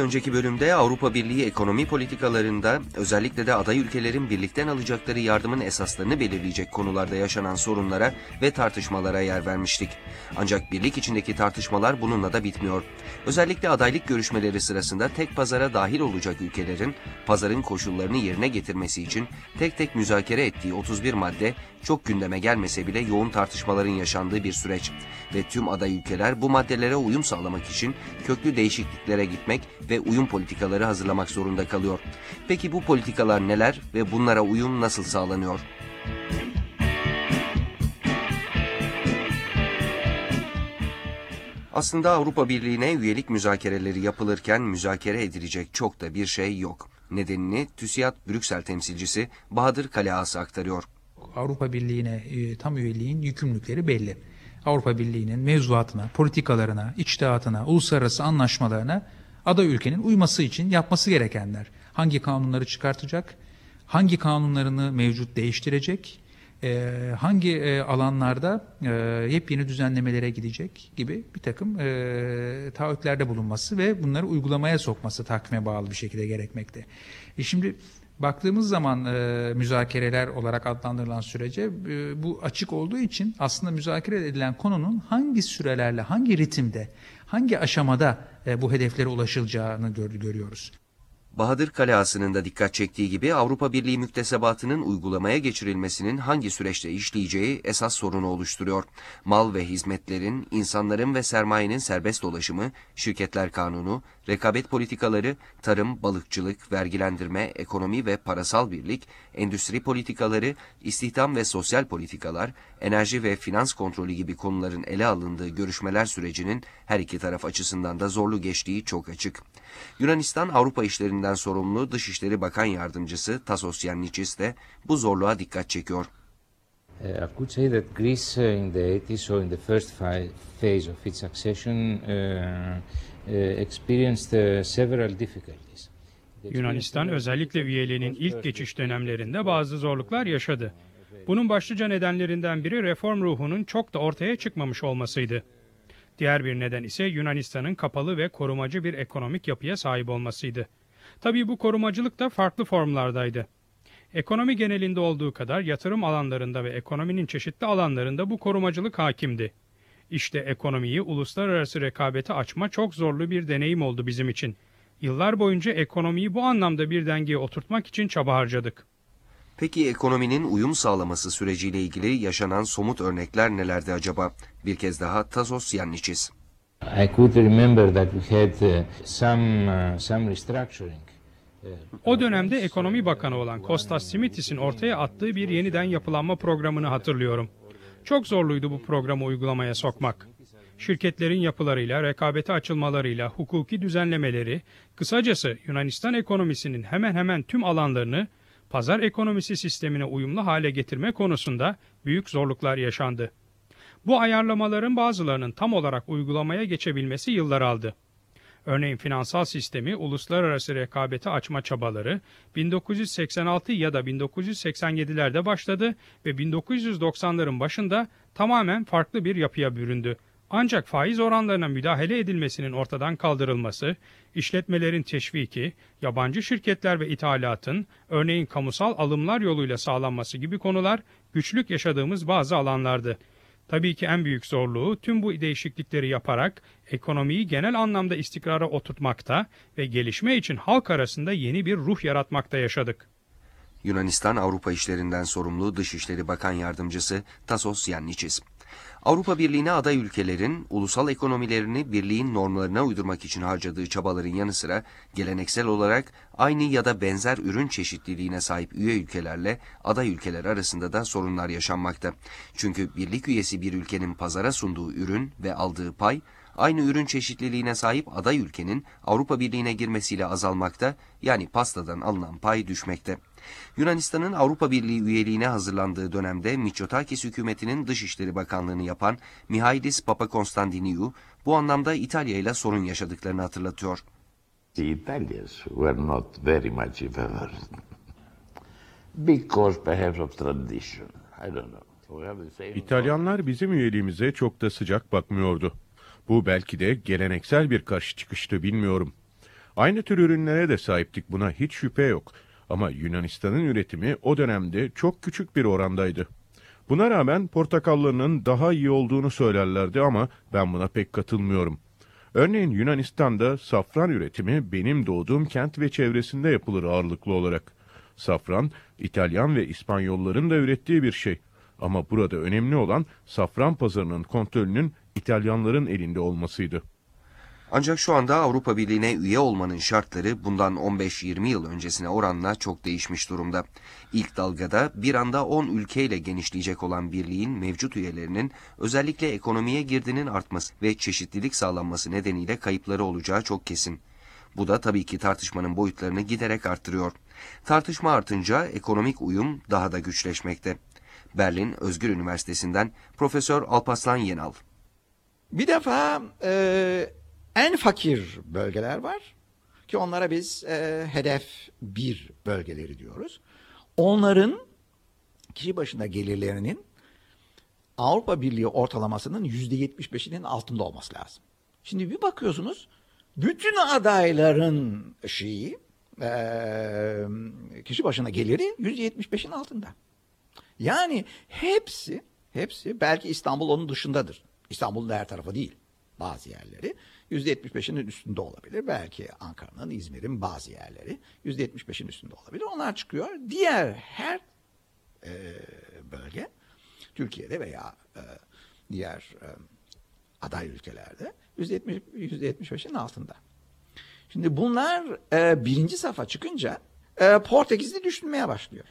Önceki bölümde Avrupa Birliği ekonomi politikalarında özellikle de aday ülkelerin birlikten alacakları yardımın esaslarını belirleyecek konularda yaşanan sorunlara ve tartışmalara yer vermiştik. Ancak birlik içindeki tartışmalar bununla da bitmiyor. Özellikle adaylık görüşmeleri sırasında tek pazara dahil olacak ülkelerin pazarın koşullarını yerine getirmesi için tek tek müzakere ettiği 31 madde çok gündeme gelmese bile yoğun tartışmaların yaşandığı bir süreç ve tüm aday ülkeler bu maddelere uyum sağlamak için köklü değişikliklere gitmek ve uyum politikaları hazırlamak zorunda kalıyor. Peki bu politikalar neler ve bunlara uyum nasıl sağlanıyor? Aslında Avrupa Birliği'ne üyelik müzakereleri yapılırken müzakere edilecek çok da bir şey yok. Nedenini TÜSİAD Brüksel temsilcisi Bahadır Kaleası aktarıyor. Avrupa Birliği'ne e, tam üyeliğin yükümlülükleri belli. Avrupa Birliği'nin mevzuatına, politikalarına, içtihatına, uluslararası anlaşmalarına aday ülkenin uyması için yapması gerekenler. Hangi kanunları çıkartacak, hangi kanunlarını mevcut değiştirecek, e, hangi e, alanlarda e, yepyeni düzenlemelere gidecek gibi bir takım e, taahhütlerde bulunması ve bunları uygulamaya sokması takvime bağlı bir şekilde gerekmekte. E şimdi baktığımız zaman e, müzakereler olarak adlandırılan sürece e, bu açık olduğu için aslında müzakere edilen konunun hangi sürelerle, hangi ritimde, hangi aşamada e, bu hedeflere ulaşılacağını gör, görüyoruz. Bahadır Kaleası'nın da dikkat çektiği gibi Avrupa Birliği müktesebatının uygulamaya geçirilmesinin hangi süreçte işleyeceği esas sorunu oluşturuyor. Mal ve hizmetlerin, insanların ve sermayenin serbest dolaşımı, şirketler kanunu, rekabet politikaları, tarım, balıkçılık, vergilendirme, ekonomi ve parasal birlik, endüstri politikaları, istihdam ve sosyal politikalar, enerji ve finans kontrolü gibi konuların ele alındığı görüşmeler sürecinin her iki taraf açısından da zorlu geçtiği çok açık. Yunanistan Avrupa işlerinden sorumlu Dışişleri Bakan Yardımcısı Tasos Yannichis de bu zorluğa dikkat çekiyor. Uh, I could say that Greece uh, in the 80s or in the first phase of its accession uh, several difficulties. Yunanistan özellikle üyeliğinin ilk geçiş dönemlerinde bazı zorluklar yaşadı. Bunun başlıca nedenlerinden biri reform ruhunun çok da ortaya çıkmamış olmasıydı. Diğer bir neden ise Yunanistan'ın kapalı ve korumacı bir ekonomik yapıya sahip olmasıydı. Tabii bu korumacılık da farklı formlardaydı. Ekonomi genelinde olduğu kadar yatırım alanlarında ve ekonominin çeşitli alanlarında bu korumacılık hakimdi. İşte ekonomiyi uluslararası rekabete açma çok zorlu bir deneyim oldu bizim için. Yıllar boyunca ekonomiyi bu anlamda bir dengeye oturtmak için çaba harcadık. Peki ekonominin uyum sağlaması süreciyle ilgili yaşanan somut örnekler nelerdi acaba? Bir kez daha Tasos Yannichis. I could remember that we had uh, some uh, some restructuring. O dönemde Ekonomi Bakanı olan Kostas Simitis'in ortaya attığı bir yeniden yapılanma programını hatırlıyorum. Çok zorluydu bu programı uygulamaya sokmak. Şirketlerin yapılarıyla, rekabete açılmalarıyla, hukuki düzenlemeleri, kısacası Yunanistan ekonomisinin hemen hemen tüm alanlarını pazar ekonomisi sistemine uyumlu hale getirme konusunda büyük zorluklar yaşandı. Bu ayarlamaların bazılarının tam olarak uygulamaya geçebilmesi yıllar aldı. Örneğin finansal sistemi uluslararası rekabete açma çabaları 1986 ya da 1987'lerde başladı ve 1990'ların başında tamamen farklı bir yapıya büründü. Ancak faiz oranlarına müdahale edilmesinin ortadan kaldırılması, işletmelerin teşviki, yabancı şirketler ve ithalatın, örneğin kamusal alımlar yoluyla sağlanması gibi konular güçlük yaşadığımız bazı alanlardı. Tabii ki en büyük zorluğu tüm bu değişiklikleri yaparak ekonomiyi genel anlamda istikrara oturtmakta ve gelişme için halk arasında yeni bir ruh yaratmakta yaşadık. Yunanistan Avrupa İşlerinden sorumlu Dışişleri Bakan Yardımcısı Tasos Yannichis. Avrupa Birliği'ne aday ülkelerin ulusal ekonomilerini birliğin normlarına uydurmak için harcadığı çabaların yanı sıra geleneksel olarak aynı ya da benzer ürün çeşitliliğine sahip üye ülkelerle aday ülkeler arasında da sorunlar yaşanmakta. Çünkü birlik üyesi bir ülkenin pazara sunduğu ürün ve aldığı pay aynı ürün çeşitliliğine sahip aday ülkenin Avrupa Birliği'ne girmesiyle azalmakta yani pastadan alınan pay düşmekte. Yunanistan'ın Avrupa Birliği üyeliğine hazırlandığı dönemde Mitsotakis hükümetinin Dışişleri Bakanlığını yapan Mihailis Papakonstantiniou bu anlamda İtalya ile sorun yaşadıklarını hatırlatıyor. The Italians were not very much in favor because perhaps of tradition. I don't know. İtalyanlar bizim üyeliğimize çok da sıcak bakmıyordu. Bu belki de geleneksel bir karşı çıkıştı bilmiyorum. Aynı tür ürünlere de sahiptik buna hiç şüphe yok. Ama Yunanistan'ın üretimi o dönemde çok küçük bir orandaydı. Buna rağmen portakallarının daha iyi olduğunu söylerlerdi ama ben buna pek katılmıyorum. Örneğin Yunanistan'da safran üretimi benim doğduğum kent ve çevresinde yapılır ağırlıklı olarak. Safran, İtalyan ve İspanyolların da ürettiği bir şey. Ama burada önemli olan safran pazarının kontrolünün İtalyanların elinde olmasıydı. Ancak şu anda Avrupa Birliği'ne üye olmanın şartları bundan 15-20 yıl öncesine oranla çok değişmiş durumda. İlk dalgada bir anda 10 ülkeyle genişleyecek olan birliğin mevcut üyelerinin özellikle ekonomiye girdinin artması ve çeşitlilik sağlanması nedeniyle kayıpları olacağı çok kesin. Bu da tabii ki tartışmanın boyutlarını giderek arttırıyor. Tartışma artınca ekonomik uyum daha da güçleşmekte. Berlin Özgür Üniversitesi'nden Profesör Alpaslan Yenal. Bir defa e, en fakir bölgeler var ki onlara biz e, hedef bir bölgeleri diyoruz. Onların kişi başına gelirlerinin Avrupa Birliği ortalamasının yüzde yetmiş beşinin altında olması lazım. Şimdi bir bakıyorsunuz bütün adayların şeyi e, kişi başına geliri yüzde yetmiş beşin altında. Yani hepsi hepsi belki İstanbul onun dışındadır. İstanbul'un her tarafı değil bazı yerleri. %75'inin üstünde olabilir. Belki Ankara'nın, İzmir'in bazı yerleri %75'in üstünde olabilir. Onlar çıkıyor. Diğer her e, bölge Türkiye'de veya e, diğer e, aday ülkelerde %70, %75'in altında. Şimdi bunlar e, birinci safa çıkınca e, Portekizli düşünmeye başlıyor.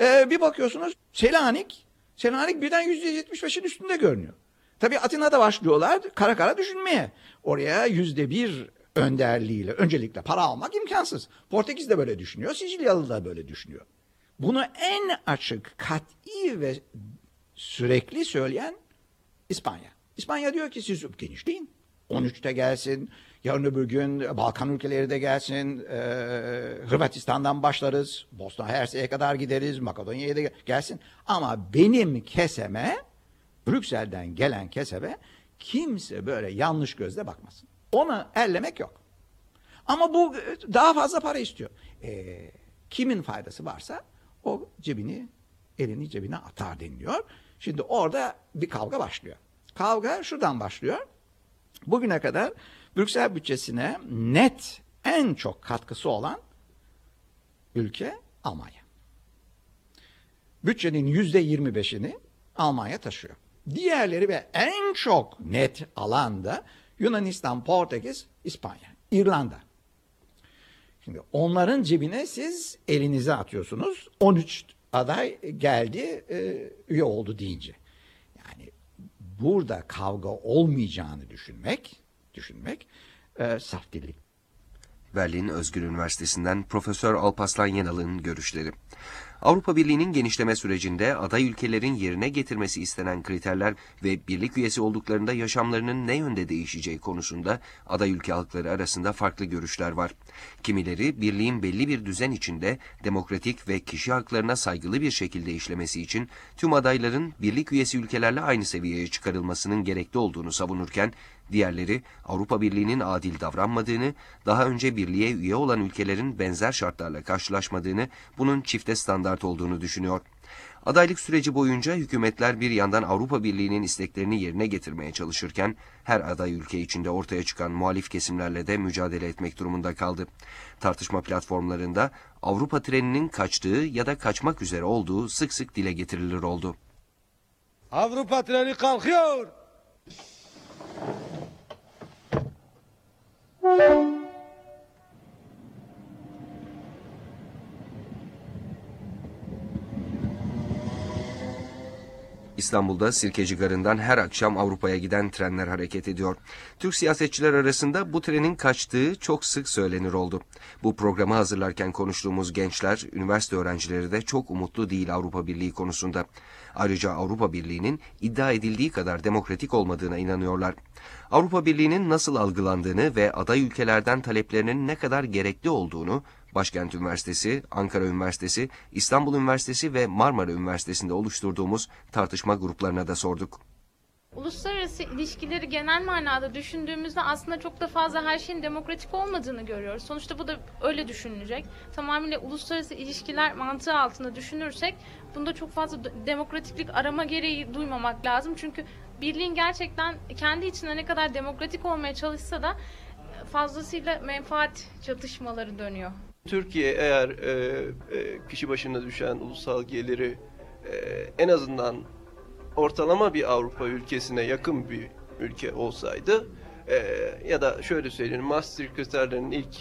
E, bir bakıyorsunuz Selanik, Selanik birden %75'in üstünde görünüyor. Tabii Atina'da başlıyorlar kara kara düşünmeye. Oraya yüzde bir önderliğiyle öncelikle para almak imkansız. Portekiz de böyle düşünüyor, Sicilyalı da böyle düşünüyor. Bunu en açık, kat'i ve sürekli söyleyen İspanya. İspanya diyor ki siz genişleyin. 13'te gelsin, yarın öbür gün Balkan ülkeleri de gelsin, e, Hırvatistan'dan başlarız, Bosna Hersek'e kadar gideriz, Makedonya'ya da gelsin. Ama benim keseme Brüksel'den gelen kesebe kimse böyle yanlış gözle bakmasın. Ona ellemek yok. Ama bu daha fazla para istiyor. E, kimin faydası varsa o cebini, elini cebine atar deniliyor. Şimdi orada bir kavga başlıyor. Kavga şuradan başlıyor. Bugüne kadar Brüksel bütçesine net en çok katkısı olan ülke Almanya. Bütçenin yüzde yirmi beşini Almanya taşıyor. Diğerleri ve en çok net alan da Yunanistan, Portekiz, İspanya, İrlanda. Şimdi onların cebine siz elinizi atıyorsunuz. 13 aday geldi, e, üye oldu deyince. Yani burada kavga olmayacağını düşünmek, düşünmek e, saf dillik. Berlin Özgür Üniversitesi'nden Profesör Alpaslan Yenal'ın görüşleri. Avrupa Birliği'nin genişleme sürecinde aday ülkelerin yerine getirmesi istenen kriterler ve birlik üyesi olduklarında yaşamlarının ne yönde değişeceği konusunda aday ülke halkları arasında farklı görüşler var. Kimileri birliğin belli bir düzen içinde demokratik ve kişi haklarına saygılı bir şekilde işlemesi için tüm adayların birlik üyesi ülkelerle aynı seviyeye çıkarılmasının gerekli olduğunu savunurken Diğerleri Avrupa Birliği'nin adil davranmadığını, daha önce birliğe üye olan ülkelerin benzer şartlarla karşılaşmadığını, bunun çifte standart olduğunu düşünüyor. Adaylık süreci boyunca hükümetler bir yandan Avrupa Birliği'nin isteklerini yerine getirmeye çalışırken her aday ülke içinde ortaya çıkan muhalif kesimlerle de mücadele etmek durumunda kaldı. Tartışma platformlarında Avrupa treninin kaçtığı ya da kaçmak üzere olduğu sık sık dile getirilir oldu. Avrupa treni kalkıyor. İstanbul'da Sirkeci Garı'ndan her akşam Avrupa'ya giden trenler hareket ediyor. Türk siyasetçiler arasında bu trenin kaçtığı çok sık söylenir oldu. Bu programı hazırlarken konuştuğumuz gençler, üniversite öğrencileri de çok umutlu değil Avrupa Birliği konusunda. Ayrıca Avrupa Birliği'nin iddia edildiği kadar demokratik olmadığına inanıyorlar. Avrupa Birliği'nin nasıl algılandığını ve aday ülkelerden taleplerinin ne kadar gerekli olduğunu Başkent Üniversitesi, Ankara Üniversitesi, İstanbul Üniversitesi ve Marmara Üniversitesi'nde oluşturduğumuz tartışma gruplarına da sorduk. Uluslararası ilişkileri genel manada düşündüğümüzde aslında çok da fazla her şeyin demokratik olmadığını görüyoruz. Sonuçta bu da öyle düşünülecek. Tamamıyla uluslararası ilişkiler mantığı altında düşünürsek bunda çok fazla demokratiklik arama gereği duymamak lazım. Çünkü birliğin gerçekten kendi içinde ne kadar demokratik olmaya çalışsa da fazlasıyla menfaat çatışmaları dönüyor. Türkiye eğer e, e, kişi başına düşen ulusal geliri e, en azından ortalama bir Avrupa ülkesine yakın bir ülke olsaydı e, ya da şöyle söyleyelim Maastricht kriterlerinin ilk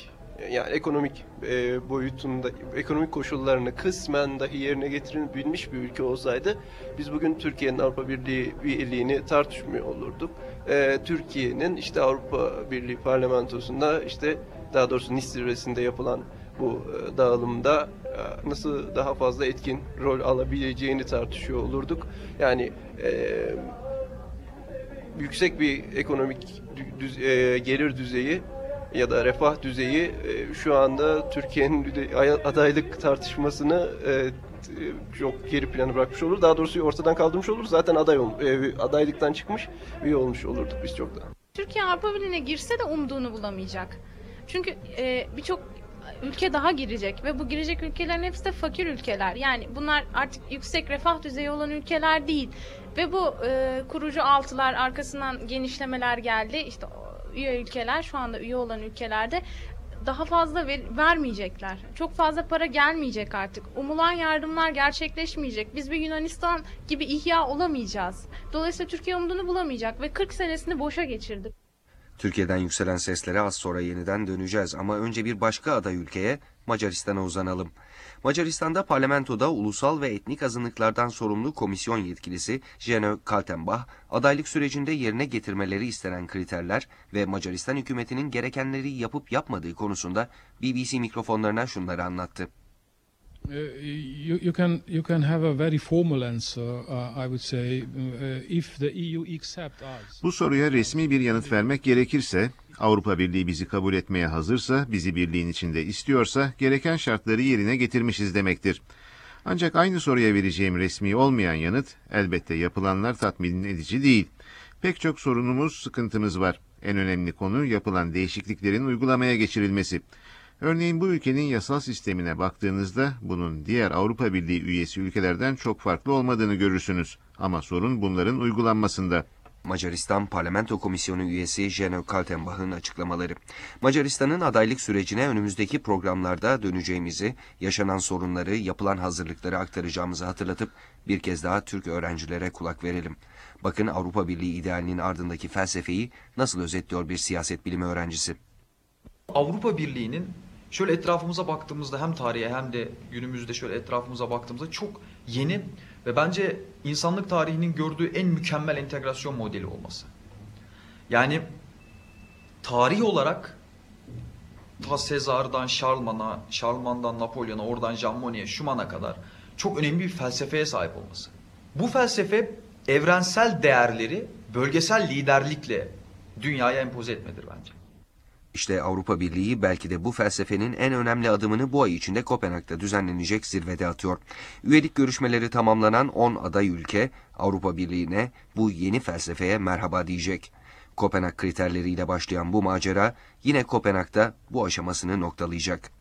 yani ekonomik e, boyutunda ekonomik koşullarını kısmen dahi yerine getirebilmiş bir ülke olsaydı biz bugün Türkiye'nin Avrupa Birliği üyeliğini tartışmıyor olurduk. E, Türkiye'nin işte Avrupa Birliği parlamentosunda işte daha doğrusu Nice zirvesinde yapılan bu e, dağılımda e, nasıl daha fazla etkin rol alabileceğini tartışıyor olurduk. Yani e, yüksek bir ekonomik dü- düz- e, gelir düzeyi ya da refah düzeyi şu anda Türkiye'nin adaylık tartışmasını çok geri plana bırakmış olur. Daha doğrusu ortadan kaldırmış olur. Zaten aday ol- adaylıktan çıkmış üye olmuş olurduk biz çoktan. Türkiye Avrupa Birliği'ne girse de umduğunu bulamayacak. Çünkü birçok ülke daha girecek ve bu girecek ülkelerin hepsi de fakir ülkeler. Yani bunlar artık yüksek refah düzeyi olan ülkeler değil. Ve bu e, kurucu altılar arkasından genişlemeler geldi. İşte üye ülkeler şu anda üye olan ülkelerde daha fazla ver- vermeyecekler. Çok fazla para gelmeyecek artık. Umulan yardımlar gerçekleşmeyecek. Biz bir Yunanistan gibi ihya olamayacağız. Dolayısıyla Türkiye umduğunu bulamayacak ve 40 senesini boşa geçirdik. Türkiye'den yükselen seslere az sonra yeniden döneceğiz ama önce bir başka aday ülkeye Macaristan'a uzanalım. Macaristan'da parlamentoda ulusal ve etnik azınlıklardan sorumlu komisyon yetkilisi Jenö Kaltenbach, adaylık sürecinde yerine getirmeleri istenen kriterler ve Macaristan hükümetinin gerekenleri yapıp yapmadığı konusunda BBC mikrofonlarına şunları anlattı. Uh, you, you can you can have a very formal answer, uh, I would say, uh, if the EU accept us. Bu soruya resmi bir yanıt vermek gerekirse, Avrupa Birliği bizi kabul etmeye hazırsa, bizi birliğin içinde istiyorsa, gereken şartları yerine getirmişiz demektir. Ancak aynı soruya vereceğim resmi olmayan yanıt, elbette yapılanlar tatmin edici değil. Pek çok sorunumuz, sıkıntımız var. En önemli konu yapılan değişikliklerin uygulamaya geçirilmesi. Örneğin bu ülkenin yasal sistemine baktığınızda bunun diğer Avrupa Birliği üyesi ülkelerden çok farklı olmadığını görürsünüz. Ama sorun bunların uygulanmasında. Macaristan Parlamento Komisyonu üyesi Jenö Kaltenbach'ın açıklamaları. Macaristan'ın adaylık sürecine önümüzdeki programlarda döneceğimizi, yaşanan sorunları, yapılan hazırlıkları aktaracağımızı hatırlatıp bir kez daha Türk öğrencilere kulak verelim. Bakın Avrupa Birliği idealinin ardındaki felsefeyi nasıl özetliyor bir siyaset bilimi öğrencisi. Avrupa Birliği'nin şöyle etrafımıza baktığımızda hem tarihe hem de günümüzde şöyle etrafımıza baktığımızda çok yeni ve bence insanlık tarihinin gördüğü en mükemmel entegrasyon modeli olması. Yani tarih olarak ta Sezar'dan Şarlman'a, Şarlman'dan Napolyon'a, oradan Jean Monet'e, Schumann'a kadar çok önemli bir felsefeye sahip olması. Bu felsefe evrensel değerleri bölgesel liderlikle dünyaya empoze etmedir bence. İşte Avrupa Birliği belki de bu felsefenin en önemli adımını bu ay içinde Kopenhag'da düzenlenecek zirvede atıyor. Üyelik görüşmeleri tamamlanan 10 aday ülke Avrupa Birliği'ne bu yeni felsefeye merhaba diyecek. Kopenhag kriterleriyle başlayan bu macera yine Kopenhag'da bu aşamasını noktalayacak.